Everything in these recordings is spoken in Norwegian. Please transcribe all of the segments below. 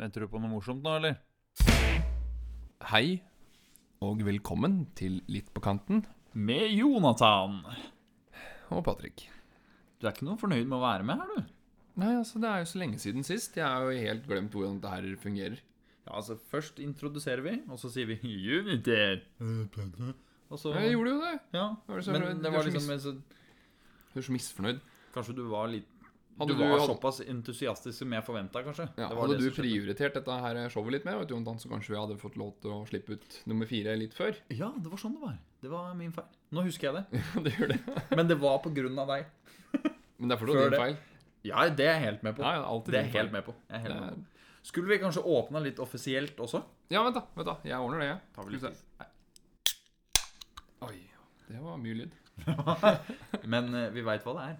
Venter du på noe morsomt nå, eller? Hei, og velkommen til Litt på kanten Med Jonathan. og Patrick. Du er ikke noe fornøyd med å være med her, du? Nei, altså, det er jo så lenge siden sist. Jeg har jo helt glemt hvordan dette her fungerer. Ja, altså, Først introduserer vi, og så sier vi Jupiter. Og så Jeg gjorde jo det. Ja, Var det så men det var liksom Du er så misfornøyd. Kanskje du var litt Hadde Du du, var hadde, såpass entusiastisk som jeg forventa, kanskje? ja, hadde du prioritert dette her showet litt mer, vet du, Jonathan, så kanskje vi hadde fått lov til å slippe ut nummer fire litt før. Ja, det var sånn det var. Det var min feil. Nå husker jeg det. det gjør det. Men det var på grunn av deg. Men det er fortsatt din det. feil. Ja, det er jeg helt med på. Ja, ja, Det er jeg helt med på. Jeg helt med på. Skulle vi kanskje åpna litt offisielt også? Ja, vent da, vent da. Jeg ordner det, jeg. Tar vi litt. Oi, det var mye lyd. Men eh, vi veit hva det er.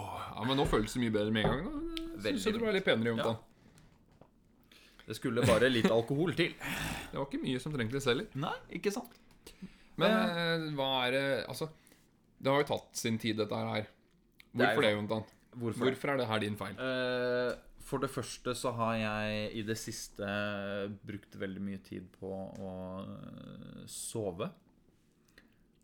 Ja, men nå føles det mye bedre med en gang. da. Veldig Synes jeg du ble litt penere, Jonathan. Det skulle bare litt alkohol til. Det var ikke mye som trengtes heller. Nei, ikke sant? Men eh, hva er det Altså, det har jo tatt sin tid, dette her. Er Hvorfor det, Jontan? Hvorfor? Hvorfor er det her din feil? Eh, for det første så har jeg i det siste brukt veldig mye tid på å eh, sove.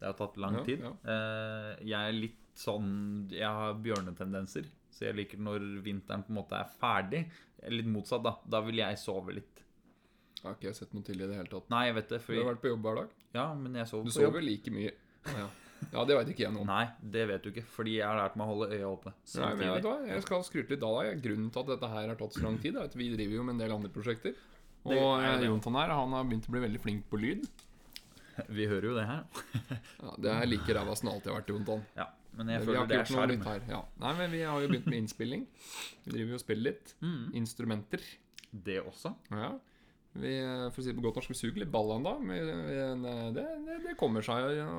Det har tatt lang Ja, tid. ja. Eh, jeg er litt sånn Jeg har bjørnetendenser. Så jeg liker når vinteren på en måte er ferdig. Litt motsatt, da. Da vil jeg sove litt. Jeg har ikke sett noe til i det hele tatt. Nei, jeg vet det. Du har vært på jobb hver dag? ja, men jeg sover Du på jobb. sover like mye. Ja, ja det veit ikke jeg noe om. Nei, det vet du ikke. Fordi jeg har lært meg å holde øya oppe. Nei, men jeg, vet du hva? Jeg skal skryte litt av deg. Grunnen til at dette her har tatt så lang tid, er at vi driver jo med en del andre prosjekter. Og Det eh, det. Jonathan her, han har begynt å bli veldig flink på lyd. Vi hører jo det her. Ja, det er like ræva som det alltid har vært, Jontan. Ja, men jeg men føler det er skjerm. Ja. Nei, men vi har jo begynt med innspilling. Vi driver jo og spiller litt. Mm. Instrumenter. Det også. Ja. Vi, eh, for å si det på godt norsk, vi suger litt ball ennå, men eh, det, det, det kommer seg. Ja.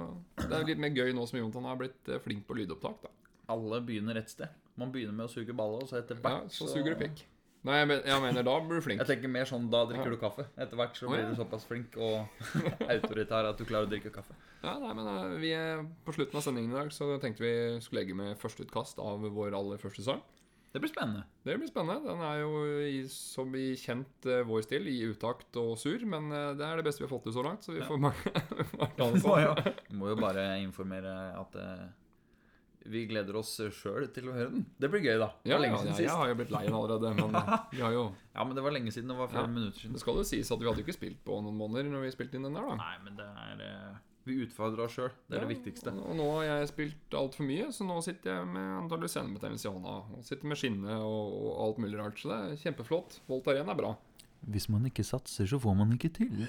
Det er litt mer gøy nå som Jontan har blitt eh, flink på lydopptak. da. Alle begynner et sted. Man begynner med å suge balla, og så etter Ja, så suger du pikk. Nei, jeg, mener, jeg mener da blir du flink. Jeg tenker mer sånn, da drikker Ja. du kaffe. Etter hvert så blir blir ja. du såpass flink og autoritær at du klarer å drikke kaffe. Ja, nei, men eh, vi er På slutten av sendingen i dag så tenkte vi skulle legge med førsteutkast av vår aller første sang. Det blir spennende. Det blir spennende. Den er jo i, som i kjent eh, vår stil, i utakt og sur, men eh, det er det beste vi har fått til så langt, så vi får mange mange danse. Vi må jo bare informere at eh, vi gleder oss sjøl til å høre den. Det blir gøy, da. Ja, ja, siden ja, sist. jeg har jo blitt lei den allerede, men vi har jo Ja, men det var lenge siden. Det var flere Ja. minutter siden. Det skal jo sies at vi hadde ikke spilt på noen måneder når vi spilte inn den der, da. Nei, men det er eh, Vi utfordrer oss sjøl. Det er Ja, det viktigste. Og, nå har jeg spilt altfor mye, så nå sitter jeg med antallet senebetennelse i hånda. Og sitter med skinne og, og alt mulig rart. Så det er kjempeflott. Volt Arena er bra. Hvis man ikke satser, så får man ikke til.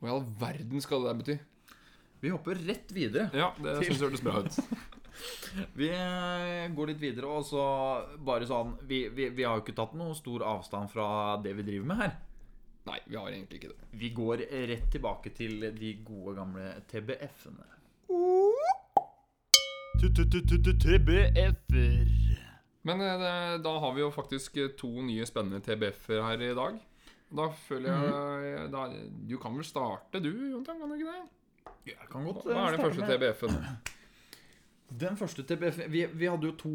Hva i all verden skal det der bety? Vi hopper rett videre. Ja, det Til- syns jeg hørtes bra ut. Vi eh, går litt videre, og så bare sånn vi, vi, vi har jo ikke tatt noe stor avstand fra det vi driver med her. Nei, vi har egentlig ikke det. Vi går rett tilbake til de gode, gamle TBF-ene. TBF-er. Men eh, da har vi jo faktisk eh, to nye spennende TBF-er her i dag. Da føler jeg da, Du kan vel starte, du, Jontan? Kan du ikke det? Jeg kan godt Hva er den første TBF-en? Den første TBF vi, vi hadde jo to,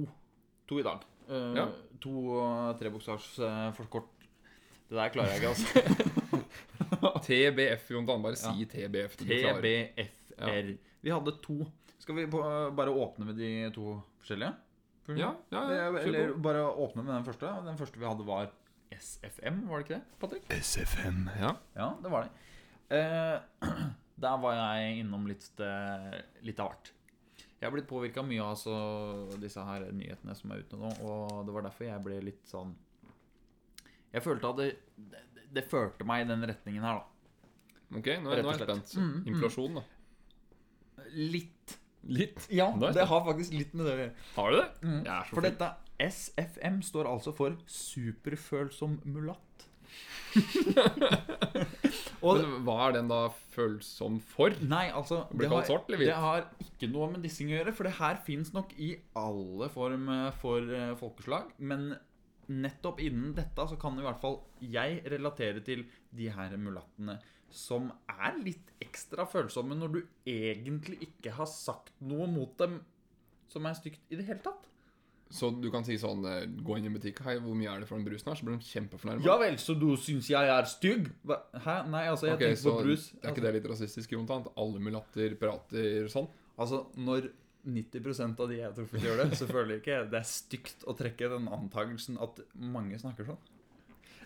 to i dag. Uh, Ja. To uh, trebokstavs uh, forkort. Det der klarer jeg ikke, altså. TBF, Jon Bare si Ja. TBF. TBFR. Ja. Vi hadde to. Skal vi på- bare åpne med de to forskjellige? Ja, ja, ja, Eller bare åpne med den første. Den første vi hadde, var SFM, var det ikke det, Patrick? SFM. Ja. Ja, det var det. Eh, der var jeg innom litt, eh, litt av hvert. Jeg har blitt påvirka mye av altså, disse her nyhetene som er ute nå, og det var derfor jeg ble litt sånn Jeg følte at det, det, det førte meg i den retningen her, da. Ok, nå, er, nå er jeg spent. Mm, mm. Inflasjon, da. Litt. Litt. Ja, det har faktisk litt med det å gjøre. Har du det? Jeg er så For dette SFM står altså for superfølsom mulatt. Men hva er den da følsom for? Nei, altså Blir det har, svart eller det har ikke noe med dissing å gjøre, for det her fins nok i alle form eh, for eh, folkeslag. Men nettopp innen dette så kan i hvert fall jeg relatere til de her mulattene som er litt ekstra følsomme når du egentlig ikke har sagt noe mot dem som er stygt i det hele tatt. Så du kan si sånn eh, Gå inn i en butikk Hei, hvor mye er det for den brusen her? Så blir de kjempefornærma. Ja vel, så du syns jeg er stygg? Hæ? Nei, altså, jeg okay, tenker på brus. Er ikke det litt rasistisk, Jontan? At alle mulatter prater sånn? Altså, når 90% av de jeg tror gjør det, så føler jeg ikke det er stygt å trekke den antakelsen at mange snakker sånn.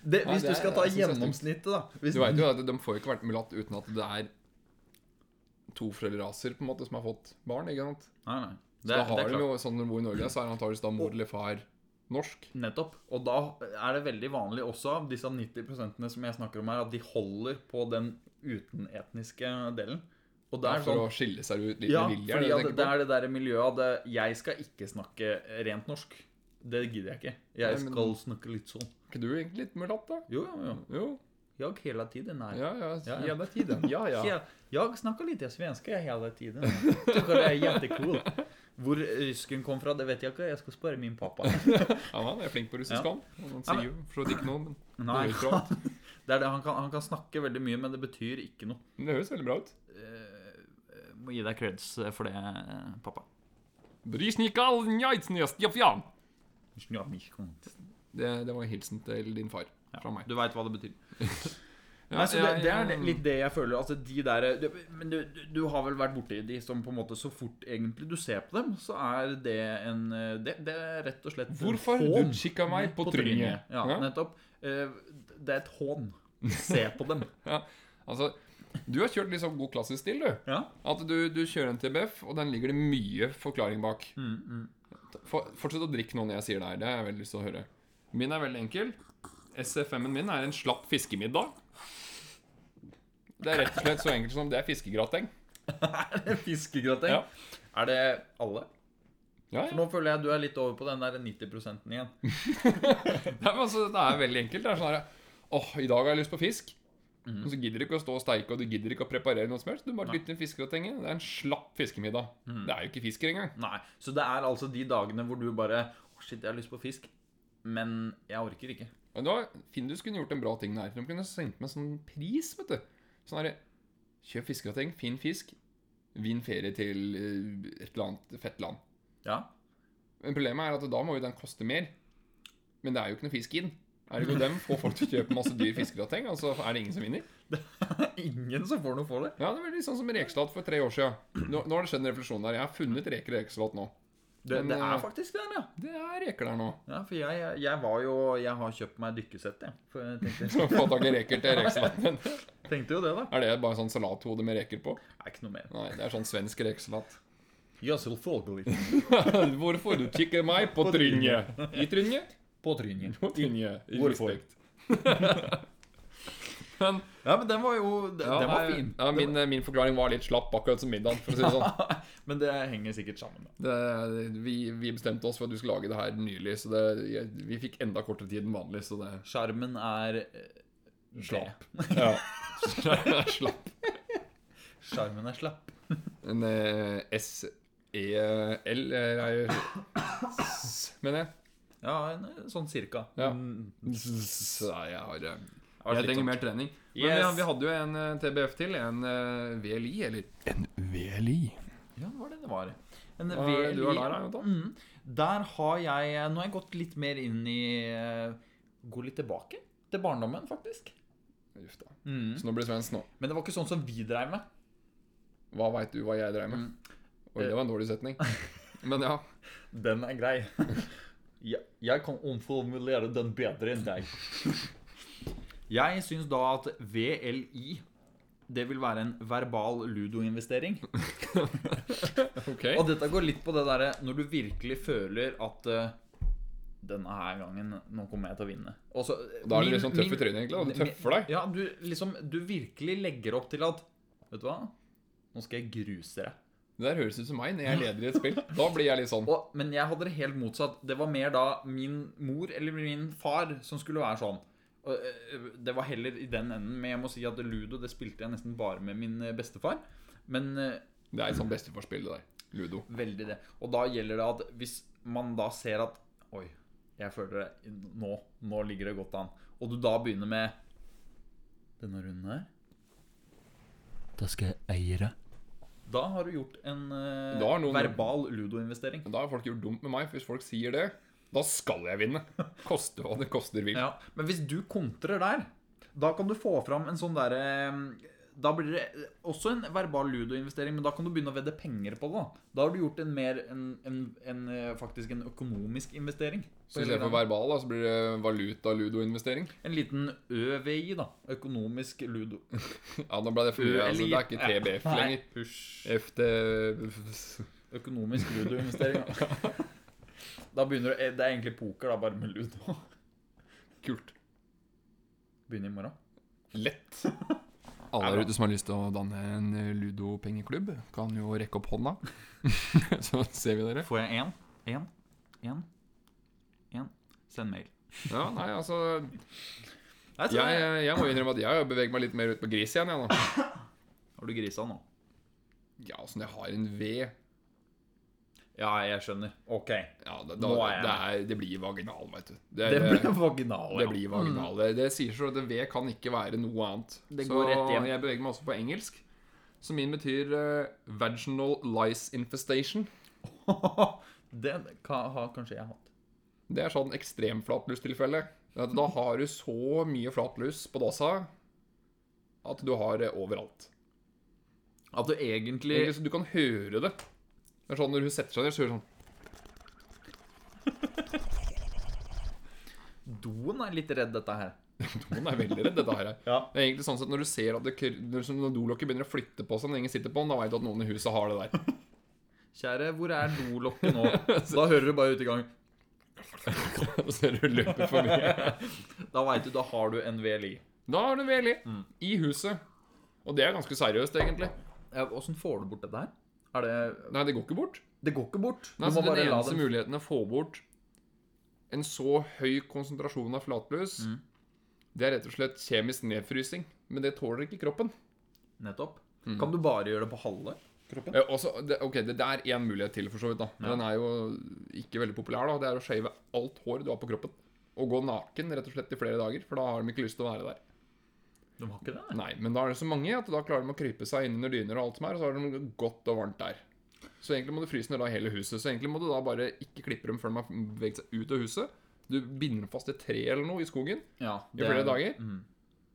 Det, Ja, hvis det du skal ta gjennomsnittet, da hvis, Du vet jo at de får ikke vært mulatt uten at det er to foreldreraser på en måte som har fått barn. ikke sant? Nei, nei. Så Det, da har de jo, sånn når de bor i Norge, så er antakeligvis da mor eller far norsk. Nettopp. Og da er det veldig vanlig også disse 90% som jeg snakker om her, at de holder på den utenetniske delen. Og det Ja, er for sånn å skille seg ut litt Ja, med vilje. fordi er det det, er det der miljøet at jeg skal ikke snakke rent norsk. Det gidder jeg ikke. Jeg Nei, men- skal snakke litt sånn. Er ikke du egentlig litt mulatt, da? Jo, jo, jo. Jeg hele tiden er Ja, ja. Ja, ja. deg tiden. Ja, ja. Jeg snakker litt svenska hele tiden. Det er jättecool. Hvor rysken kom fra, det vet jeg ikke. Jeg skal spørre min pappa. Ja, han er flink på russisk, Ja. han. Og Han sier jo for ikke noe, men Nei, det høres bra ut. Han, kan, han kan snakke veldig mye, men det betyr ikke noe. Men det høres veldig bra ut. Uh, må gi deg creds for det, eh, pappa. Ja, Det, det var hilsen til din far fra meg. Du veit hva det betyr. Ja, Nei, så det, det er litt det jeg føler. Altså de der du, Men du, du, har vel vært borti de som på en måte Så fort egentlig du ser på dem, så er det en Det, det er rett og slett Hvorfor hån du kikka meg på trynet? Ja, Ja. nettopp. Eh, Det er et hån. Se på dem. Altså, du har kjørt sånn god klassisk stil, du. Ja. At du, du kjører en TBF, og den ligger det mye forklaring bak. Mm, mm. For, fortsett å drikke nå når jeg sier det her. Det har jeg veldig lyst til å høre. Min er veldig enkel. SFM-en min er en slapp fiskemiddag. Det er rett og slett så enkelt som det er fiskegrateng. Fiskegrateng. Ja. Er det alle? Ja, For nå føler jeg du er litt over på den der 90 igjen. Nei, men altså, det er veldig enkelt. Det er sånn her Åh, i dag har jeg lyst på fisk. Mhm. Og så gidder du ikke å stå og steike, og du gidder ikke å preparere noe som helst. Du bare dytter inn fiskegratenget. Det er en slapp fiskemiddag. Mhm. Det er jo ikke fisker engang. Nei. Så det er altså de dagene hvor du bare Å, shit, jeg har lyst på fisk, men jeg orker ikke. Og da, Findus kunne gjort en bra ting der. De kunne sendt meg sånn pris, vet du. Sånn herre Kjøp fiskegrateng, finn fisk, vinn ferie til eh, et eller annet fett land. Ja. Men problemet er at da må jo den koste mer. Men det er jo ikke noe fisk inn. Ergo dem får folk til å kjøpe masse dyr fiskegrateng, og så er det ingen som vinner. Det er Ingen som får noe for det. Ja, det var litt sånn som rekesalat for tre år siden. Nå, nå har det skjedd en refleksjon der. Jeg har funnet reker og rekesalat nå. Det, Men, det er eh, faktisk det, ja. Det er reker der nå. Ja, for jeg, jeg, var jo Jeg har kjøpt meg dykkesett, jeg. For jeg tenkte, Så få tak i reker til rekesalaten. tenkte jo det, da. Er det bare sånn salathode med reker på? Det er ikke noe mer. Nei, det er sånn svensk rekesalat. Ja, selvfølgelig. Hvorfor du kikker meg på trynet? I trynet? På trynet. På trynet. Hvorfor? Men Ja, men den var jo Den, ja, den var fin. Ja, min, min forklaring var litt slapp, akkurat som middagen, for å si det sånn. Men det henger sikkert sammen. Det, vi, vi bestemte oss for at du skulle lage det her nylig, så det, vi fikk enda kortere tid enn vanlig, så det Skjermen er Slapp. Slapp. Skjermen Ja. slapp. Skjermen er slapp. En eh, S-E-L eh, S, mener jeg. Ja, eh, sånn cirka. Ja. Mm, Så jeg har eh, Jeg trenger sånn- mer trening. Men Yes. vi, vi hadde jo en eh, TBF til. En eh, VLI, eller En VLI. Ja, det var det det var. En Hva VLI. du var der, da, Jonathan? Mm. Der har jeg Nå har jeg gått litt mer inn i eh, Gå litt tilbake til barndommen, faktisk. Uff da. Mm. Så nå blir det svensk nå. Men det var ikke sånn som vi dreiv med. Hva veit du hva jeg dreiv med? Mm. Oi, det var en dårlig setning. Men ja. Den er grei. jeg, jeg kan omformulere den bedre enn deg. Jeg syns da at VLI det vil være en verbal ludoinvestering. okay. Og dette går litt på det derre når du virkelig føler at uh, denne her gangen Nå kommer jeg til å vinne. Også, Da er du liksom litt sånn tøff i trynet, egentlig. Du tøffer deg. Ja, du liksom Du virkelig legger opp til at Vet du hva? Nå skal jeg gruse deg. Det der høres ut som meg når jeg leder i et spill. Da blir jeg litt sånn. Og, men jeg hadde det helt motsatt. Det var mer da min mor eller min far som skulle være sånn. Og, eh, det var heller i den enden. Men jeg må si at Ludo det spilte jeg nesten bare med min eh, bestefar. Men eh, Det er et sånn bestefarspill, det der. Ludo. veldig det. Og da gjelder det at hvis man da ser at Oi, jeg føler det nå, nå ligger det godt an. Og du da begynner med denne runden her Da skal jeg eie det. Da har du gjort en uh, verbal ludoinvestering. Da har folk gjort dumt med meg, for hvis folk sier det, da skal jeg vinne. Koste hva det koster vil. Ja, Men hvis du kontrer der, da kan du få fram en sånn derre Da blir det også en verbal ludoinvestering, men da kan du begynne å vedde penger på det. Da Da har du gjort en mer en, en, en, eh, faktisk en økonomisk investering. Så istedenfor verbal, da, så blir det valuta-ludo-investering. En liten ØVI, da. Økonomisk ludo. Ja, nå ble det for mye. Altså, det er ikke TBF lenger. Økonomisk ludoinvestering. Da. begynner du Det er egentlig poker, da, bare med ludo. Kult. Begynner i morgen. Lett. Alle der ute som har lyst til å danne en eh, ludopengeklubb, kan jo rekke opp hånda. så ser vi dere. Får jeg én? Én? Én? Én? Send mail. Ja, nei, altså Jeg, jeg må innrømme at jeg har beveget meg litt mer ut på gris igjen, jeg nå. Har du grisa nå? Ja, sånn jeg har en ved. Ja, jeg skjønner. Ok. Ja, det, da, er jeg det, er, det blir vaginal, vet du. Det blir vaginal. Det blir vaginal. Det, det sier så at V kan ikke være noe annet. Det så går rett hjem. jeg beveger meg også på engelsk. Som min betyr uh, vaginal lice infestation. Den kan, har kanskje jeg hatt. Det er sånn ekstremflatlustilfelle. At Da har du så mye flatlus på dåsa at du har det overalt. At du egentlig Egentlig så Du kan høre det. Det er sånn Når hun setter seg ned, så hører hun sånn Doen er litt redd dette her. Doen er veldig redd, dette her. Ja. Det er egentlig sånn at Når du ser at det, når når dolokket begynner å flytte på seg når ingen sitter på den, da vet du at noen i huset har det der. Kjære, hvor er dolokket nå? Da hører du bare ute i gang. Og ser du løper for mye. Da veit du, da har du en VLI. Da har du en VLI i huset. Og det er ganske seriøst, egentlig. Åssen får du bort dette her? Er det Nei, det går ikke bort. Det går ikke bort. Nei, så den eneste muligheten muligheten å få bort en så høy konsentrasjon av flatlus, Mm. det er rett og slett kjemisk nedfrysing. Men det tåler ikke kroppen. Nettopp. Mm. Kan du bare gjøre det på halve kroppen? Eh, også, det, ok, det, det er én mulighet til, for så vidt. da Men Ja. Den er jo ikke veldig populær. da Det er å shave alt hår du har på kroppen. Og gå naken rett og slett i flere dager, for da har de ikke lyst til å være der. De har ikke det? nei. Men da er det så mange at da klarer de å krype seg inn under dyner og alt som er, og så har de det godt og varmt der. Så egentlig må du fryse ned da hele huset. Så egentlig må du da bare ikke klippe dem før de har beveget seg ut av huset. Du binder dem fast i et tre eller noe i skogen Ja, i flere er- dager. Mm.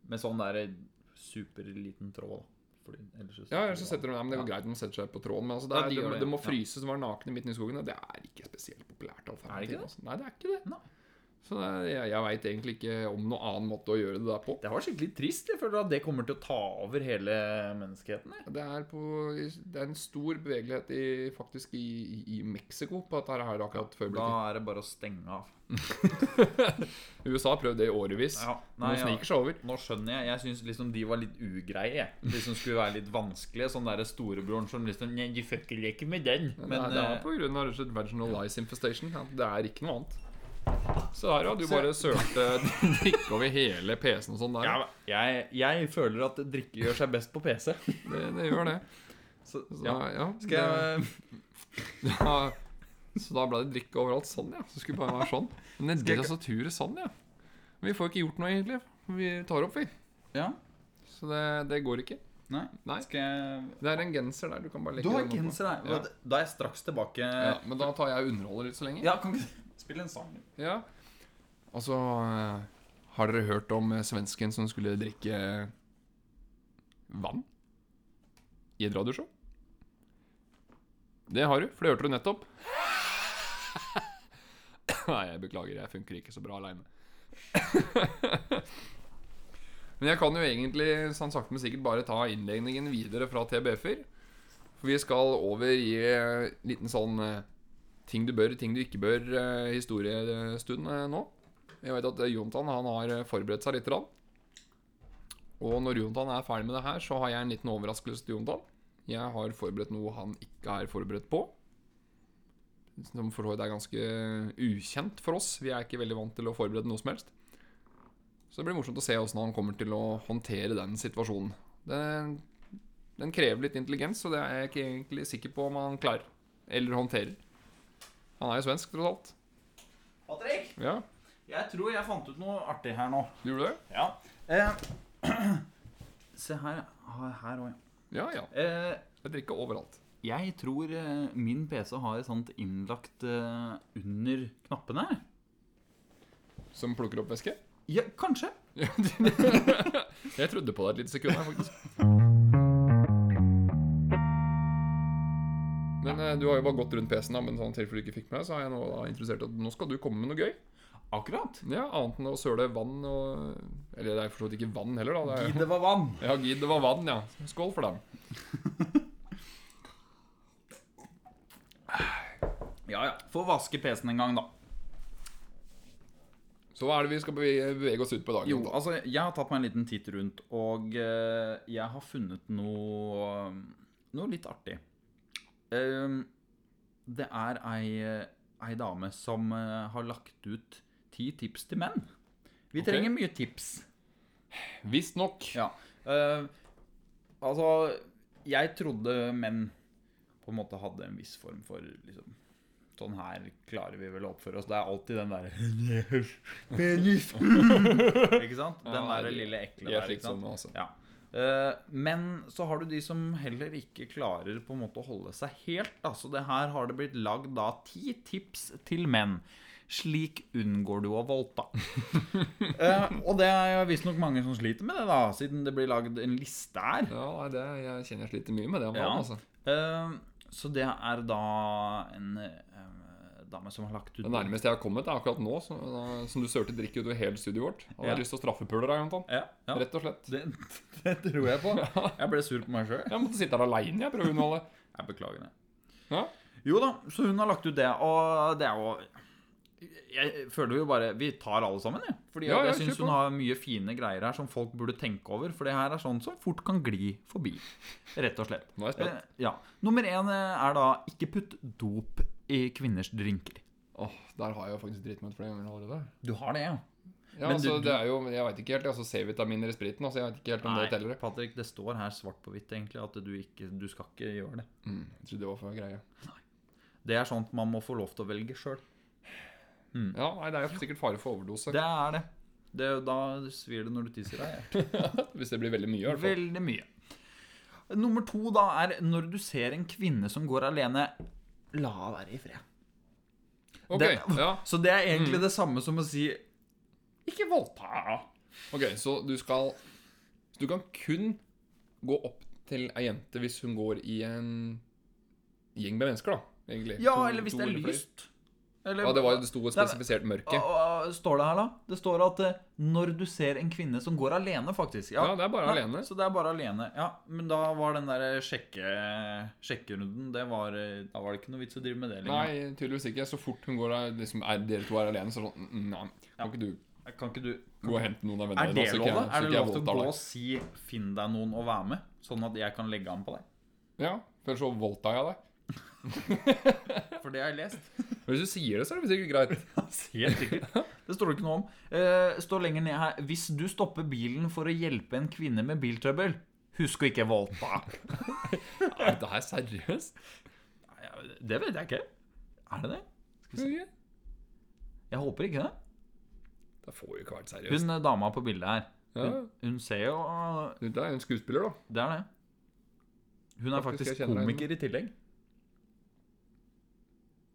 Med sånn der superliten tråd. Fordi ellers så Ja, ellers så setter de ja, men Det går Ja. greit om de setter seg på tråden, men altså, det, Ja, er, de det, det, det må ja. fryses som var nakne midt i skogen, det er ikke spesielt populært. Er det ikke det? Altså. Nei, det er ikke det. Nei. Så det, jeg, jeg veit egentlig ikke om noen annen måte å gjøre det der på. Det var skikkelig trist. Jeg føler at det kommer til å ta over hele menneskeheten. jeg. Det er, på, det er en stor bevegelighet i, faktisk i, i, i Mexico på dette her akkurat før Da er det bare å stenge av. USA har prøvd det i årevis. Ja, nei, nå sniker seg over. Nå skjønner jeg. Jeg syns liksom de var litt ugreie. De som skulle være litt vanskelige. Sånn derre storebroren som liksom Nei, du fucker ikke med den. Men nei, det, er, eh, slett vaginal lice infestation. Ja, det er ikke noe annet. Så her, ja. Du bare sølte drikke over hele PC-en og sånn der. ja, jeg, jeg føler at drikke gjør seg best på PC. Det, det gjør det. Så, Så, ja. ja. Skal jeg det, ja, Så da ble det drikke overalt sånn, ja. Så det bare være sånn. Men nedi Skal jeg- tastaturet sånn, ja. Men vi får ikke gjort noe, egentlig. Vi tar opp, vi. Ja? Så det, det går ikke. Nei? Nei. Jeg Det er en genser der. Du kan bare legge Du har den oppå. genser der. Ja. Da er jeg straks tilbake. Ja, men da tar jeg og underholder litt så lenge. Ja, kan ikke spille en sang? Ja. Altså eh, Har dere hørt om eh, svensken som skulle drikke vann i et radioshow? Det har du, for det hørte du nettopp. Nei, jeg beklager. Jeg funker ikke så bra aleine. Men jeg kan jo egentlig sånn sakte, men sikkert bare ta innledningen videre fra TBF-er. For vi skal over i en liten sånn eh, ting du bør, ting du ikke bør uh, historiestund uh, nå. Jeg vet at eh, Jontan han har eh, forberedt seg litt. Og når Jontan er ferdig med det her, så har jeg en liten overraskelse til Jontan. Jeg har forberedt noe han ikke er forberedt på. Som for så vidt er ganske ukjent for oss. Vi er ikke veldig vant til å forberede noe som helst. Så det blir morsomt å se hvordan han kommer til å håndtere den situasjonen. Den, den krever litt intelligens, og det er jeg ikke egentlig sikker på om han klarer. Eller håndterer. Han er jo svensk, tross alt. Patrick, Ja, jeg tror jeg fant ut noe artig her nå. du gjorde det? Ja. Eh, se her. Her òg, ja. Ja, ja. Eh, Jeg drikker overalt. Jeg tror eh, min PC har et sånt innlagt eh, under knappene. her. Som plukker opp væske. Ja, kanskje. Jeg trodde på deg et lite sekund her, faktisk. Men eh, du har jo bare gått rundt PC-en, men sånn tilfelle du ikke fikk med så har jeg nå da interessert at nå skal du komme med noe gøy. Akkurat. Ja, Annet enn å søle vann og Eller det er for så vidt ikke vann heller, da. Det er, Gi det var vann. ja, gid det var vann, ja. Skål for dem. Ja, ja. Få vaske PC-en en gang, da. Så hva er det vi skal bevege, oss ut på i dag? Jo, altså, jeg har tatt meg en liten titt rundt, og eh, jeg har funnet noe Noe litt artig. Ehm, det er ei, ei dame som eh, har lagt ut ti tips til menn. Vi Ok. trenger mye tips. Visstnok. Ja. Uh, altså, jeg trodde menn på en måte hadde en viss form for liksom Sånn her klarer vi vel å oppføre oss. Det er alltid den derre Penis! Ikke sant? Den Ja, der lille ekle de er der. Ikke sant? sånn, altså. Ja. Eh, men så har du de som heller ikke klarer på en måte å holde seg helt. Da. Så det her har det blitt lagd da ti tips til menn. Slik unngår du å voldta. Eh, og det er visstnok mange som sliter med det, da siden det blir lagd en liste her. Ja, det, jeg kjenner jeg sliter mye med det om Ja. altså. Eh, så det er da en dame som har lagt ut Det nærmeste jeg har kommet, er akkurat nå, som, som du sølte drikke utover hele studioet vårt. Og jeg har lyst til å straffepule deg, Anton. Ja, ja. Rett og slett. Det, det tror jeg på. Jeg ble sur på meg sjøl. Jeg måtte sitte her aleine, jeg, prøve å underholde. Jeg beklager det. Ja. Jo da, så hun har lagt ut det, og det er jo Jeg føler jo bare Vi tar alle sammen, jeg. Fordi Ja, jeg, jeg syns hun har mye fine greier her som folk burde tenke over. For det her er sånn som fort kan gli forbi. Rett og slett. Nå er jeg spent. Eh, ja. Nummer én er da ikke putt dop i kvinners drinker. Åh, der har jeg jo faktisk dritt meg ut flere ganger allerede. Du har det, ja? Ja, Men altså, du- det er jo, Jeg veit ikke helt. altså C-vitaminer i spriten. altså, Jeg vet ikke helt om det teller. Patrick, det står her svart på hvitt egentlig at du ikke Du skal ikke gjøre det. Mm, jeg trodde det var for greie. Det er sånt man må få lov til å velge sjøl. Ja, nei, Det er jo sikkert fare for overdose. Det er det. det er da svir det når du tisser deg. Hvis det blir veldig mye. i hvert fall. Veldig mye. Nummer to da er når du ser en kvinne som går alene, la henne være i fred. Ok, Det- ja. Så det er egentlig det samme som å si ikke voldta. ok, Så du skal du kan kun gå opp til ei jente hvis hun går i en gjeng med mennesker, da? egentlig. Ja, To- eller hvis det er lyst. Eller, Ja, det, var, det sto er- spesifisert mørke. Står det her, da? Det står at eh, når du ser en kvinne som går alene, faktisk. Ja, det er bare Nei, alene. Så det er bare alene. Ja, Men da var den der sjekke, sjekkerunden det var, eh, Da var det ikke noe vits å drive med det lenger. Nei, tydeligvis ikke. Så fort hun går liksom, er, Dere to er alene, så er sånn Nei, kan Ja. ikke du Kan ikke du gå og hente noen av vennene det Er det lov, da? Er det lov til å gå deg? og si 'finn deg noen å være med', sånn at jeg kan legge an på deg? Ja, for ellers så voldtar jeg deg. For det har jeg lest. Hvis du sier det, så er det sikkert greit. Helt sikkert. Det står det ikke noe om. Uh, står lenger ned her Hvis du stopper bilen for å hjelpe en kvinne med biltrøbbel, husk å ikke voldta. Er det her seriøst? Det vet jeg ikke. Er det det? Det Jeg håper ikke det. får jo ikke vært seriøst. Hun eh, dama på bildet her, hun, hun ser jo eh, du er en skuespiller, da. Det er det. Hun er Faktisk, komiker i tillegg.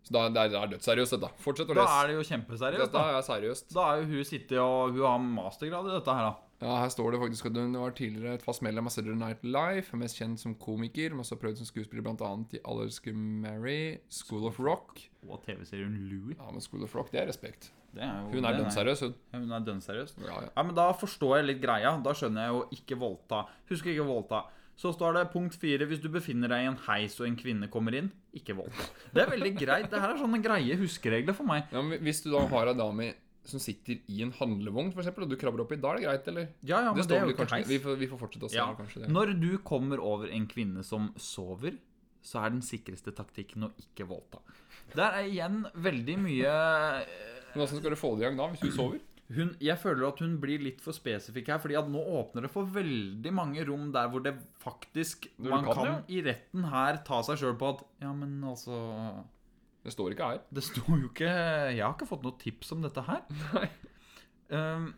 Så da, det er, det er dødsseriøst, dette. Fortsett å Da er det jo kjempeseriøst. Dette er seriøst. da er jo hun sittet og Hun har mastergrad i dette her, da. Ja, Her står det faktisk at hun var tidligere et fast medlem av Saturday Night Live. er Mest kjent som komiker, men også prøvd som skuespiller bl.a. i Allerske Mary, School of Rock. Og TV-serien Louie. Ja, men School of Rock, det er respekt. Det er jo, Hun er dønnseriøs, dønn hun. Hun er dønn seriøs. Ja, ja. Ja, men Da forstår jeg litt greia. Da skjønner jeg jo ikke voldta. Husk ikke voldta. Så står det punkt fire hvis du befinner deg i en heis og en kvinne kommer inn, ikke voldta. Det er veldig greit. Det her er sånne greie huskeregler for meg. ja, men Hvis du da har ei dame som sitter i en handlevogn, for eksempel, og du krabber oppi, da er det greit, eller? Ja, ja, men det, det er jo ikke heis. vi får, vi får fortsette å se Ja. her, kanskje det. Når du kommer over en kvinne som sover, så er den sikreste taktikken å ikke voldta. Der er igjen veldig mye eh, Men åssen skal du få det i gang da, hvis du sover? Hun, Jeg føler at hun blir litt for spesifikk her, fordi at nå åpner det for veldig mange rom der hvor det faktisk Du Man kan, kan i retten her ta seg sjøl på at Ja, men altså Det står ikke her. Det står jo ikke Jeg har ikke fått noe tips om dette her. Nei. Um,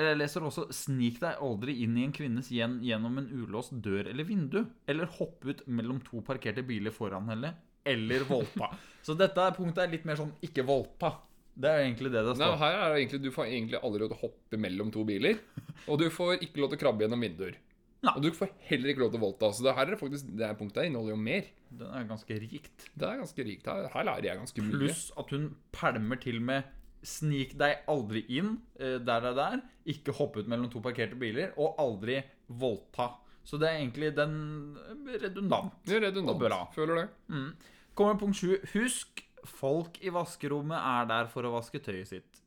jeg leser også 'Snik deg aldri inn i en kvinnes hjem gjennom en ulåst dør eller vindu'. Eller hopp ut mellom to parkerte biler foran henne. Eller voldta. Så dette punktet er litt mer sånn 'ikke voldta'. Det er egentlig det det Nei, står. her er det egentlig, Du får egentlig aldri lov til å hoppe mellom to biler. Og du får ikke lov til å krabbe gjennom vinduer. Nei. Og du får heller ikke lov til å voldta. Så det her er faktisk, det her punktet her inneholder jo mer. Den er ganske rikt. Det er ganske rikt. Her, her lærer jeg ganske mye. Pluss at hun pælmer til med 'snik deg aldri inn', eh, der det er der. Ikke hoppe ut mellom to parkerte biler. Og aldri voldta. Så det er egentlig den redundant. Det er redundant. Og bra. Føler det. Mm. Kommer punkt sju. Husk, folk i vaskerommet er der for å vaske tøyet sitt.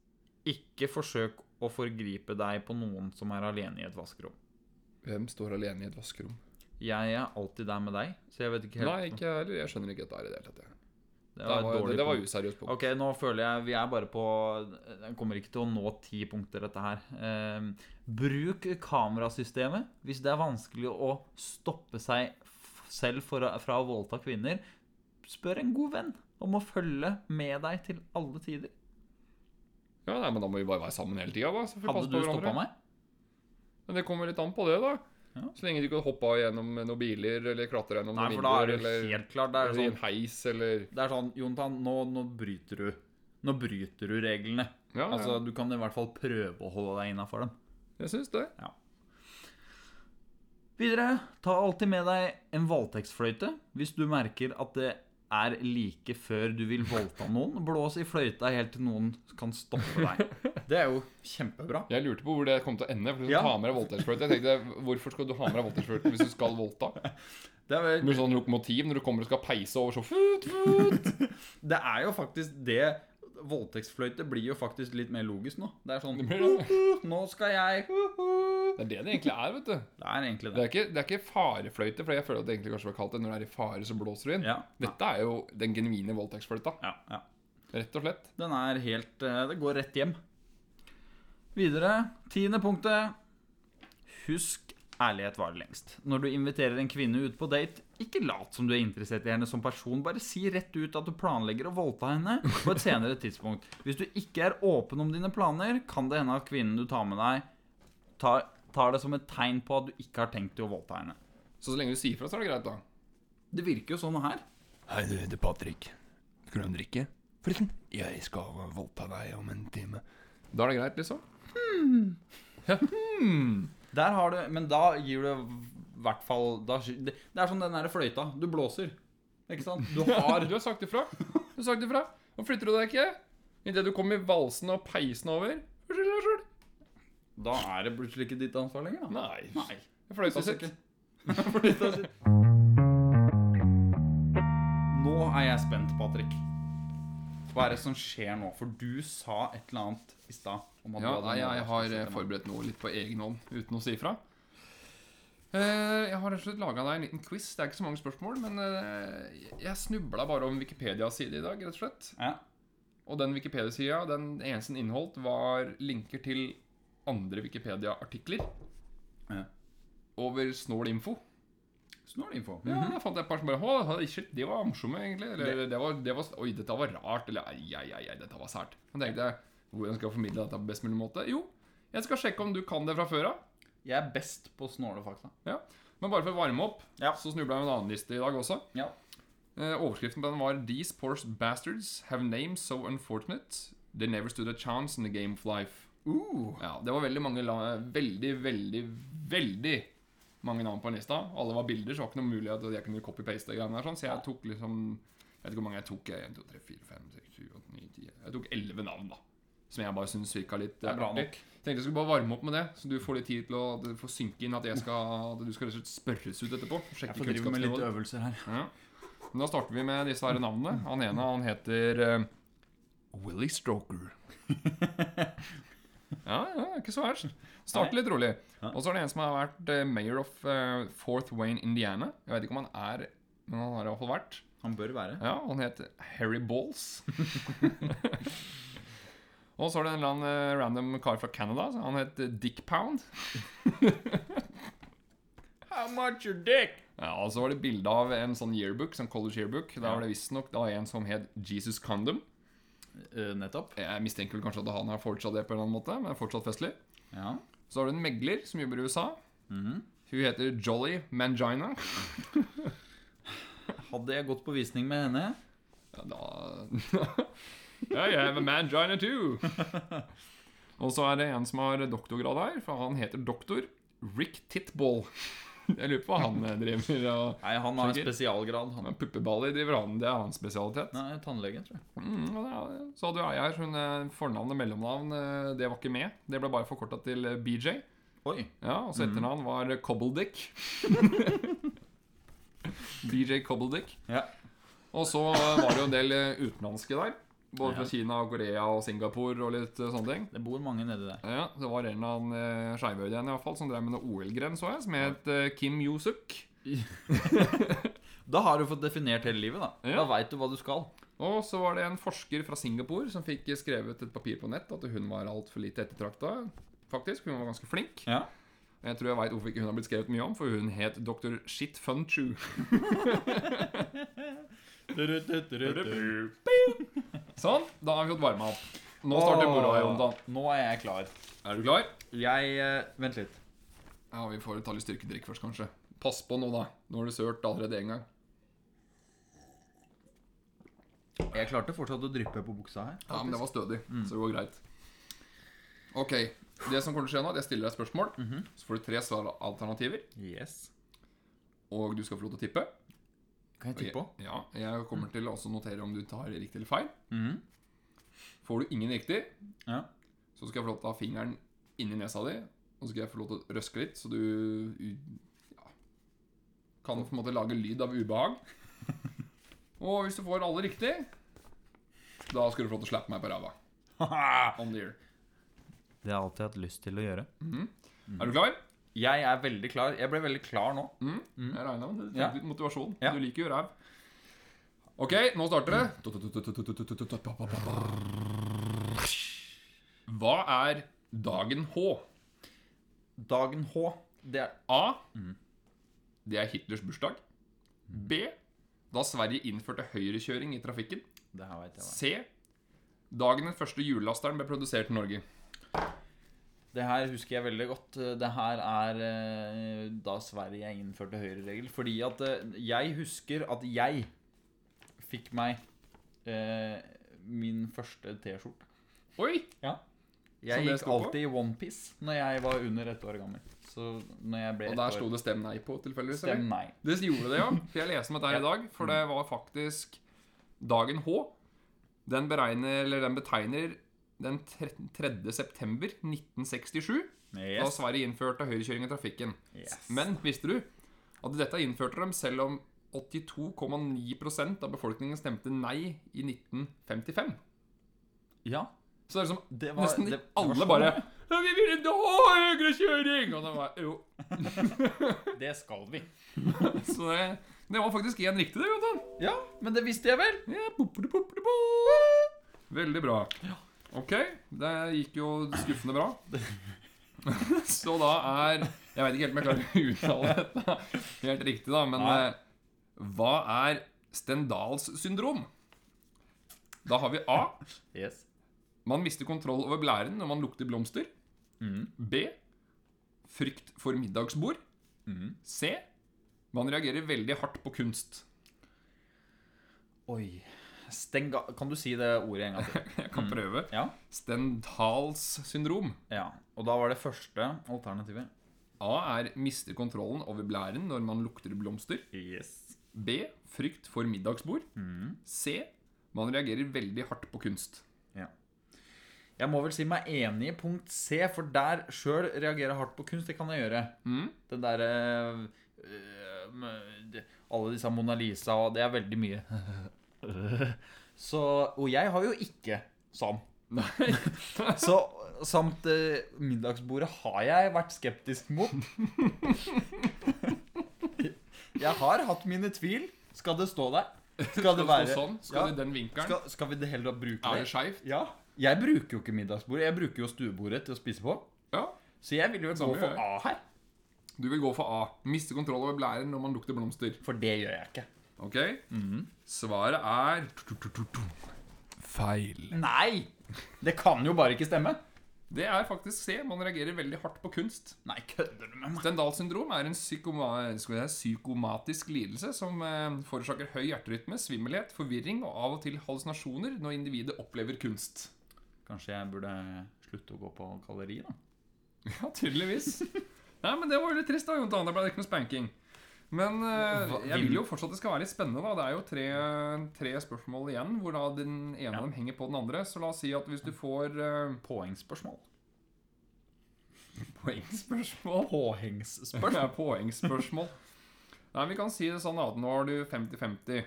Ikke forsøk å forgripe deg på noen som er alene i et vaskerom. Hvem står alene i et vaskerom? Jeg er alltid der med deg, så jeg vet ikke helt Nei, ikke jeg heller. Jeg skjønner ikke dette i det hele tatt. Det var var, det, det var useriøst punkt. Ok, nå føler jeg vi er bare på Jeg kommer ikke til å nå ti punkter, dette her. Eh, bruk kamerasystemet hvis det er vanskelig å stoppe seg selv for, fra å voldta kvinner. Spør en god venn om å følge med deg til alle tider. Ja, nei, men Da må vi bare være sammen hele tida, da. Hadde du stoppa meg? Men det kommer litt an på det, da. Ja. Så lenge du ikke hoppa gjennom noen biler, eller klatra gjennom noen for da er vinduer, det eller, helt klart. Det er sånn, en heis, eller det er sånn Jontan, nå, nå bryter du Nå bryter du reglene. Ja, Altså, ja. Du kan i hvert fall prøve å holde deg innafor dem. Jeg syns det. Ja. Videre, ta alltid med deg en voldtektsfløyte hvis du merker at det er like før du vil voldta noen. Blås i fløyta helt til noen kan stoppe deg. Det er jo kjempebra. Jeg lurte på hvor det kom til å ende. For du skal Ja. ta med deg voldtektsfløyte. Jeg tenkte, Hvorfor skal du ha med deg voldtektsfløyte hvis du skal voldta? Det er, Med sånn lokomotiv når du kommer og skal peise over så fut, fut. det er jo faktisk det Voldtektsfløyte blir jo faktisk litt mer logisk nå. Det er sånn Det blir det. Nå skal jeg Det er det det egentlig er, vet du. Det er egentlig Det det. er ikke, det er ikke farefløyte, for jeg føler at det egentlig kanskje var kalt det når det er i fare, så blåser du inn. Ja, Dette er jo den genuine voldtektsfløyta. ja, ja. Rett og slett. Den er helt eh, Det går rett hjem. Videre, tiende punktet. Husk ærlighet varer lengst. Når du inviterer en kvinne ut på date, ikke lat som du er interessert i henne som person. Bare si rett ut at du planlegger å voldta henne på et senere tidspunkt. Hvis du ikke er åpen om dine planer, kan det hende at kvinnen du tar med deg, tar, tar det som et tegn på at du ikke har tenkt til å voldta henne. Så så lenge du sier fra, så er det greit, da. Det virker jo sånn her. Hei, du heter Patrick. Skal du ha en drikke? Forresten, jeg skal voldta deg om en time. Da er det greit, liksom. Der har du, Men da gir du i hvert fall da, Det er som den der fløyta. Du blåser. Ikke sant? Du har Du har sagt ifra. Du har sagt ifra. Nå flytter du deg ikke. Idet du kommer valsende og peisende over. Unnskyld sjøl. Da er det plutselig ikke ditt ansvar lenger, da. Nei. Nei. Fløyta sitt. ikke. Sitt. Nå er jeg spent, Patrick. Hva er det som skjer nå? For du sa et eller annet i stad. Ja, nei, jeg har forberedt noe litt på egen hånd uten å si ifra. Eh, Jeg har rett og slett laga deg en liten quiz. Det er ikke så mange spørsmål, men eh, jeg snubla bare om Wikipedia-side i dag, rett og slett. Ja. Og den Wikipedia-sida, den eneste den inneholdt, var linker til andre Wikipedia-artikler Ja. over snål info. Snål info. Ja, da fant jeg et par som bare Å, shit, de var morsomme, egentlig. Eller det, var, det var Oi, dette var rart. Eller ai, ai, ai, dette var sært. Så tenkte jeg hvordan skal jeg formidle dette på best mulig måte? Jo, jeg skal sjekke om du kan det fra før av. Jeg er best på snåle fakta. Ja. Men bare for å varme opp, Ja. så snubla jeg med en annen liste i dag også. Ja. Eh, overskriften på den var These poor bastards have names so unfortunate they never stood a chance in the game of life. Uh. Ja, Det var veldig mange Veldig, veldig, veldig mange navn på en lista. Alle var bilder, så det var ikke noe mulighet at jeg kunne copy-paste greiene der. Sånn. Så jeg tok liksom Jeg vet ikke hvor mange jeg tok. 1, 2, 3, 4, 5, 6, 7, 8, 9, 10 Jeg tok 11 navn, da. Som jeg bare syns virka litt er bra nok. Tenkte jeg skulle bare varme opp med det, så du får litt tid til å få synke inn at jeg skal At du skal spørres ut etterpå. Jeg får drive med litt øvelser her. Ja. Men da starter vi med disse her navnene. Han ene han heter uh, Willy Stroker. Ja, ja, ikke så verst. Starter litt rolig. Og så er det en som har vært eh, mayor of eh, Fourth Wayne, Indiana. Jeg vet ikke om han er, men han har i hvert fall vært. Han bør være. Ja, Han heter Harry Balls. og så er det en eller annen eh, random kar fra Canada. Han heter Dick Pound. How much your dick? Ja, Og så var det bilde av en sånn yearbook, sånn college yearbook. Da var det visstnok en som het Jesus Condom. Uh, nettopp. Jeg mistenker vel kanskje at han har fortsatt det på en eller annen måte, men fortsatt festlig. Ja. Så har du en megler som jobber i USA. Mhm. Hun heter Jolly Mangina. Hadde jeg gått på visning med henne Ja, da I have a mangina too. Og så er det en som har doktorgrad her, for han heter doktor Rick Titball. Jeg lurer på hva han eh, driver og Nei, han har en spesialgrad. Han. Puppeballer driver han, det er hans spesialitet. Nei, tannlege, tror jeg. Mm, så hadde jo jeg her sånn eh, fornavn og mellomnavn, eh, det var ikke med. Det ble bare forkorta til BJ. Oi. Ja, og så etternavn var Cobbledick. BJ Cobbledick. Ja. Og så var det jo en del utenlandske der. Både fra. Kina, og Korea og Singapore og litt eh, sånne ting. Det bor mange nedi der. Ja, Det var en eller annen uh, skeivøyd en fall som drev med noe OL-gren, så jeg, som het eh, Kim Yusuk. Da har du fått definert hele livet, da. Ja. Da veit du hva du skal. Og så var det en forsker fra Singapore som fikk skrevet et papir på nett at hun var altfor lite ettertrakta. Faktisk, Hun var ganske flink. Ja. Jeg tror jeg veit hvorfor ikke hun har blitt skrevet mye om, for hun het dr. Shit Fun Chu. Sånn, da har vi fått varma opp. Nå starter moroa, Jontan. Nå er jeg klar. Er du klar? Jeg eh, Vent litt. Ja, Vi får ta litt styrkedrikk først, kanskje. Pass på nå, da. Nå har du sølt allerede én gang. Jeg klarte fortsatt å dryppe på buksa her. Ja, men det var stødig, så det går greit. Ok, Det som kommer til å skje nå, er at jeg stiller deg et spørsmål. Så får du tre svaralternativer, Yes. og du skal få lov til å tippe. Kan jeg tippe på? Ja, Jeg kommer til å også notere om du tar riktig eller feil. Mhm. Får du ingen riktig, Ja. så skal jeg få lov til å ha fingeren inni nesa di, og så skal jeg få lov til å røske litt, så du ja, kan på en måte lage lyd av ubehag. Og hvis du får alle riktig, da skal du få lov til å slappe meg på ræva. On the ear. Det har jeg alltid hatt lyst til å gjøre. Er du klar? Jeg er veldig klar. Jeg ble veldig klar nå. Mm. Jeg regna med det. Ja. Litt motivasjon. Ja. Du liker jo ræv. Ok, nå starter det. Hva er dagen H? Dagen H. Det er A. Det er Hitlers bursdag. B. Da Sverige innførte høyrekjøring i trafikken. C. Dagen den første hjullasteren ble produsert i Norge. Det her husker jeg veldig godt. Det her er eh, da Sverige innførte høyreregel. Fordi at eh, jeg husker at jeg fikk meg eh, min første T-skjorte. Oi! Ja. Som Jeg det gikk sto på? alltid i onepiece når jeg var under ett år gammel. Så når jeg ble Og ett der år sto det 'stem nei' på, tilfeldigvis? Stem nei. Det gjorde det, ja. For jeg leste om dette her i dag. For det var faktisk dagen H. Den, beregner, eller den betegner den 3. september 1967, da Yes. Sverige innførte høyrekjøring i trafikken. Yes. Men visste du at dette innførte dem selv om 82,9% av befolkningen stemte nei i 1955? Ja. Så det er liksom Det var, nesten det, det alle var bare sånn. Vi vil ikke ha høyrekjøring! Og da var jo Det skal vi. Så det, det var faktisk én riktig, det, Jonathan. Ja, men det visste jeg vel. Ja, popidi, popidi, po. Veldig bra. Ok, det gikk jo skuffende bra. Så da er Jeg vet ikke helt om jeg klarer å uttale dette helt riktig, da, men Nei. eh, hva er Stendals syndrom? Da har vi A. Yes. Man mister kontroll over blæren når man lukter blomster. Mm. B. Frykt for middagsbord. Mm. C. Man reagerer veldig hardt på kunst. Oi. Stenga Kan du si det ordet en gang til? Jeg kan prøve. Ja. Stendhals syndrom. ja. Og da var det første alternativet. A er miste kontrollen over blæren når man lukter blomster. Yes. B. Frykt for middagsbord. Mm. C. Man reagerer veldig hardt på kunst. Ja. Jeg må vel si meg enig i punkt C, for der sjøl reagerer hardt på kunst. Det kan jeg gjøre. Mm. Den derre Alle disse Mona Lisa og Det er veldig mye. Så Og jeg har jo ikke sånn. Så samt eh, middagsbordet har jeg vært skeptisk mot. Jeg har hatt mine tvil. Skal det stå der? Skal det være sånn? Skal det i den vinkelen? Skal, skal vi det heller bruke Er det? det skeivt? Ja. Jeg bruker jo ikke middagsbordet. Jeg bruker jo stuebordet til å spise på. Ja. Så jeg vil jo Samme gå for gjør A her. Du vil gå for A. Miste kontroll over blæren når man lukter blomster. For det gjør jeg ikke. Ok? Svaret er feil. Nei! Det kan jo bare ikke stemme. Det er faktisk C. Man reagerer veldig hardt på kunst. Nei, kødder du med meg? Stendals syndrom er en psykoma skal vi si, psykomatisk lidelse som eh, forårsaker høy hjerterytme, svimmelhet, forvirring og av og til hallusinasjoner når individet opplever kunst. Kanskje jeg burde slutte å gå på galleri, da? Ja, tydeligvis. Nei, men det var jo litt trist, da, Jontan. Da ble ikke noe spanking. Men uh, jeg vil jo fortsatt det skal være litt spennende. da Det er jo tre, tre spørsmål igjen, hvor da den ene Ja. av dem henger på den andre. Så la oss si at hvis du får uh, Poengspørsmål. poengspørsmål Påhengsspørsmål? Ja, poengspørsmål. Nei, vi kan si det sånn at nå har du 50-50.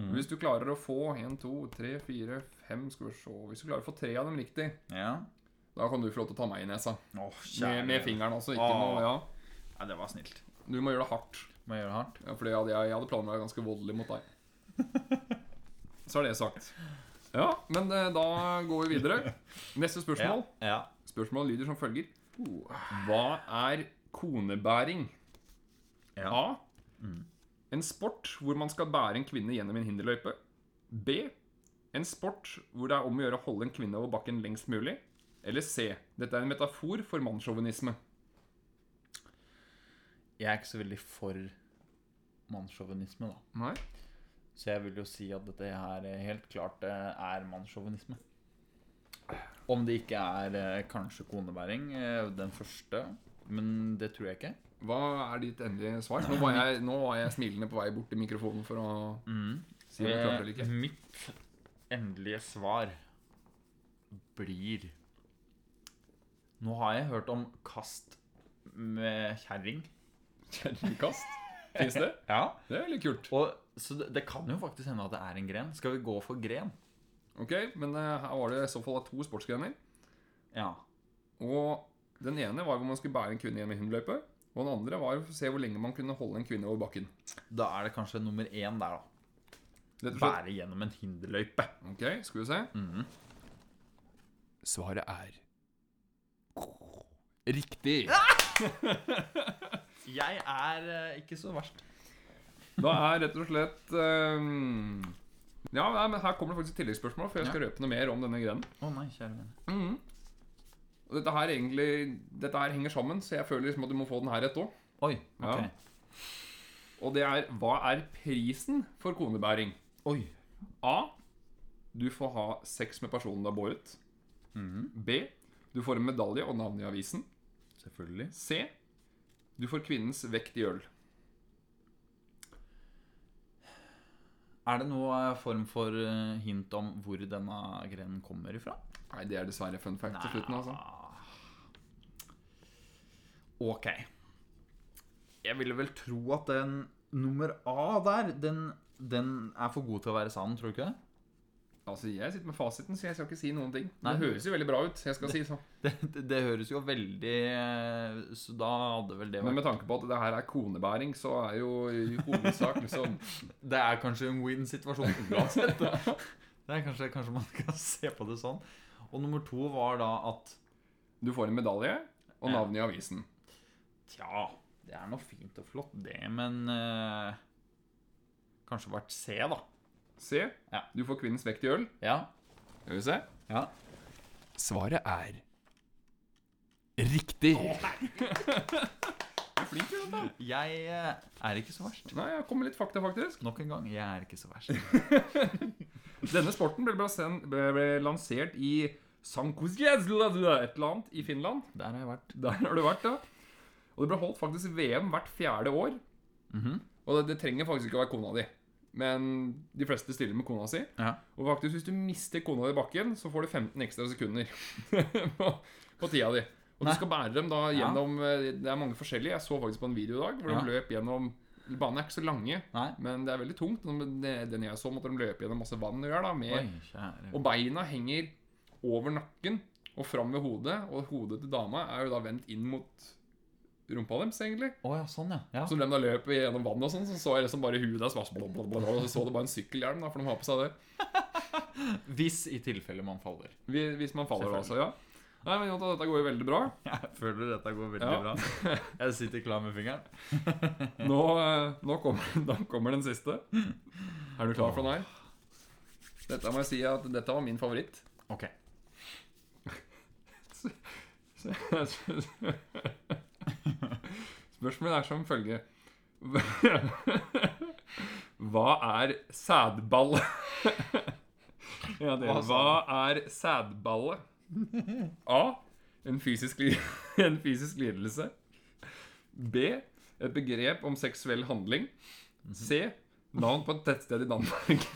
Mm. Hvis du klarer å få 1, 2, 3, 4, 5 Skal vi se Hvis du klarer å få tre av dem riktig, Ja. da kan du få lov til å ta meg i nesa. Åh, Med, med fingeren, altså. Ikke Åh. noe Ja. Ja, det var snilt. Du må gjøre det hardt. Må jeg gjøre hardt? Ja, for jeg jeg hadde planen å være ganske voldelig mot deg. Så er det sagt. Ja, men eh, da går vi videre. Neste spørsmål. Ja. Spørsmålet lyder som følger. Hva er konebæring? ja. A. En sport hvor man skal bære en kvinne gjennom en hinderløype. B. En sport hvor det er om å gjøre å holde en kvinne over bakken lengst mulig. Eller C. Dette er en metafor for mannssjåvinisme. Jeg er ikke så veldig for mannssjåvinisme, da. Nei? Så jeg vil jo si at dette her helt klart eh, er mannssjåvinisme. Om det ikke er eh, kanskje konebæring, eh, den første. Men det tror jeg ikke. Hva er ditt endelige svar? Nå var jeg, nå var jeg smilende på vei bort til mikrofonen for å si om jeg klarte eller ikke. Mitt endelige svar blir Nå har jeg hørt om kast med kjerring. Kjerringkast? Fins det? Ja. Det er veldig kult. Og, så det, det kan jo faktisk hende at det er en gren. Skal vi gå for gren? Ok, Men eh, her var det i så fall to sportsgrener. Ja. Og den ene var hvor man skulle bære en kvinne gjennom en hundeløype. Og den andre var å se hvor lenge man kunne holde en kvinne over bakken. Da er det kanskje nummer én der, da. Rett og slett. Bære gjennom en hinderløype. Ok, skal vi se. Mhm. Svaret er riktig. Jeg er eh, ikke så verst. Da er rett og slett um, Ja, nei, men her kommer det faktisk et tilleggsspørsmål, for jeg skal røpe noe mer om denne grenen. Å nei, kjære venn. Mhm. Og dette her egentlig Dette her henger sammen, så jeg føler liksom at du må få den her rett òg. Oi. Ja. ok. Og det er Hva er prisen for konebæring? Oi. A. Du får ha sex med personen du har båret. Mhm. B. Du får en medalje og navn i avisen. Selvfølgelig. C. Du får kvinnens vekt i øl. Er det noe form for eh, hint om hvor denne grenen kommer ifra? Nei, det er dessverre fun fact til slutten, altså. Ok. Jeg ville vel tro at den nummer A der, den, den er for god til å være sann, tror du ikke det? Altså, Jeg sitter med fasiten, så jeg skal ikke si noen ting. Nei. Det høres jo veldig bra ut. jeg skal si sånn. Det, det, det høres jo veldig eh, Så da hadde vel det vært Men med tanke på at det her er konebæring, så er jo i hovedsak liksom Det er kanskje en win-situasjon uansett. Det er kanskje, kanskje man kan se på det sånn. Og nummer to var da at Du får en medalje og navn i avisen. Tja, det er noe fint og flott, det, men eh, Kanskje vært C, da. C. Ja. Du får kvinnens vekt i øl. Ja. Skal vi se. ja. Svaret er riktig. Du er flink, da. Jeg eh, er ikke så verst. Nei, jeg kommer litt fakta, faktisk. Nok en gang, jeg er ikke så verst. Denne sporten ble, ble, ble, ble lansert i Sankosjäsla et eller annet i Finland. Der har jeg vært. Der har du vært, ja. Og det ble holdt faktisk VM hvert fjerde år. Mhm. Og det, det trenger faktisk ikke å være kona di. Men de fleste stiller med kona si. Ja. Og faktisk hvis du mister kona di i bakken, så får du 15 ekstra sekunder på, på tida di. Og Nei. du skal bære dem da gjennom eh, Det er mange forskjellige. Jeg så faktisk på en video i dag hvor Ja. de løp gjennom Banene er ikke så lange, Nei. men det er veldig tungt. Den jeg så, måtte de løpe gjennom masse vann og gjøre da, med Oi, og beina henger over nakken og fram ved hodet, og hodet til dama er jo da vendt inn mot rumpa deres, egentlig. Oh, ja, sånn, ja. ja. Så de da løp gjennom vannet og sånn, så så jeg liksom bare huet deres, og så så det bare en sykkelhjelm, da, for de har på seg det. Hvis i tilfelle man faller. Hvis hvis man faller, altså, ja. Nei, men Jota, dette går jo veldig bra. Jeg føler dette går veldig Ja. bra. Jeg sitter klar med fingeren. Nå, eh, nå kommer, da kommer den siste. Er du klar for den her? Dette må jeg si at dette var min favoritt. Ok. Spørsmålet er som følger Hva er sædballe? Ja, det, Hva hva er sædballe? A. En fysisk, en fysisk lidelse. B. Et begrep om seksuell handling. C. Navn på et tettsted i Danmark.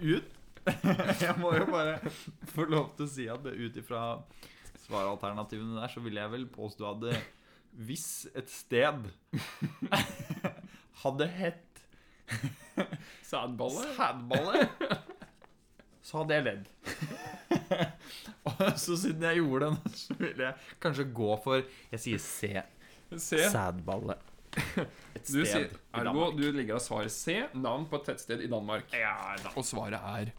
Ut. Jeg må jo bare få lov til å si at ut ifra svaralternativene der, så vil jeg vel påstå at det, hvis et sted hadde hett Sædballe? sædballe, så hadde jeg ledd. Og så siden jeg gjorde den, så ville jeg kanskje gå for Jeg sier C. C. Sædballe. Et Du sier, i Danmark. du ligger av svaret C. Navn på et tettsted i Danmark. Ja da. Og svaret er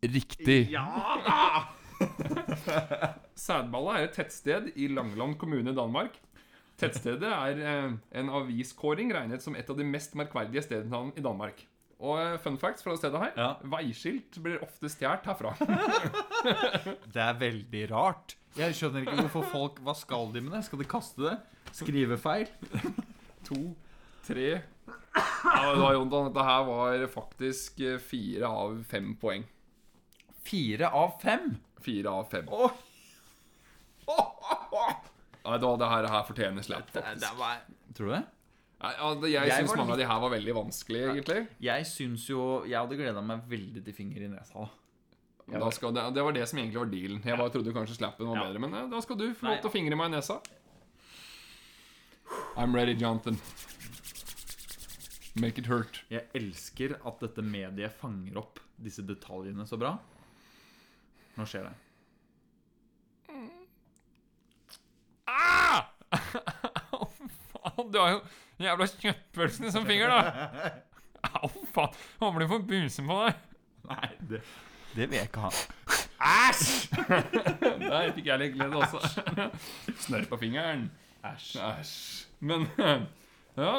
Riktig. Ja! Sædballe er et tettsted i Langeland kommune i Danmark. Tettstedet er eh, en aviskåring regnet som et av de mest merkverdige stedene i Danmark. Og eh, fun facts fra det stedet her Ja. Veiskilt blir ofte stjålet herfra. Det er veldig rart. Jeg skjønner ikke hvorfor folk Hva skal de med det? Skal de kaste det? Skrivefeil? To, tre ja, Jontan, Dette her var faktisk eh, fire av fem poeng. Fire av fem? Fire av fem. Åh. Nei, da, det her, her fortjener slapp, faktisk. det var Tror du det? Nei, ja, jeg Jeg syns mange mange av litt- de her var veldig vanskelige, egentlig. Jeg syns jo Jeg hadde gleda meg veldig til finger i nesa. da. Var- skal, det, det var det som egentlig var dealen. Jeg bare trodde kanskje slappen var Ja. bedre, men eh, da skal du få lov til å fingre meg i nesa. I'm ready, Jonathan. Make it hurt. Jeg elsker at dette mediet fanger opp disse detaljene så bra. Nå skjer det. Ah! Faen, du har jo jævla kjøttpølsene som finger, da. Au, faen. Håper du får buse på deg. Nei, det, det vil jeg ikke ha. Æsj! Der fikk jeg litt glede også. Snørr på fingeren. Æsj. Æsj. Men ja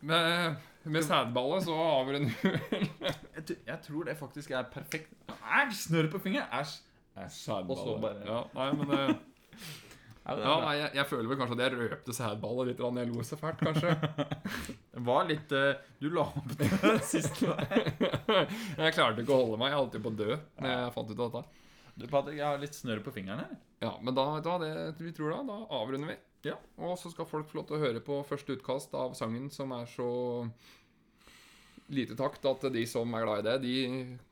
Med, med sædballet så har vi Jeg, uhell. jeg tror det faktisk er perfekt. Æsj! Snørr på fingeren. Æsj. Og så bare Ja, nei, men det, ja, nei, jeg, jeg føler vel kanskje at jeg røpte sædballet litt. Jeg lo så fælt, kanskje. det var litt uh, Du la opp det siste der. Jeg klarte ikke å holde meg. Jeg holdt jo på å dø når jeg fant ut av dette. Du, Patrick, jeg har litt snørr på fingeren her. Ja, men da, vet du hva det vi tror da, da avrunder vi. Ja. Og så skal folk få lov til å høre på første utkast av sangen, som er så lite takt at de som er glad i det, de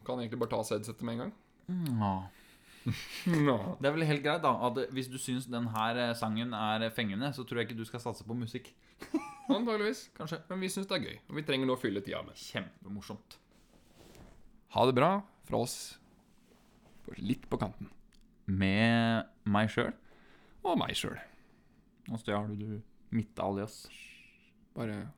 kan egentlig bare ta sedsettet headsetet med en gang. Nå. Nå. Det er vel helt greit, da. At hvis du syns denne eh, sangen er fengende, så tror jeg ikke du skal satse på musikk. Antakeligvis. Kanskje. Men vi syns det er gøy, og vi trenger noe å fylle tida med. Kjempemorsomt. Ha det bra fra oss litt på kanten. Med meg sjøl. Og meg sjøl. Og så har du mitt alias. Bare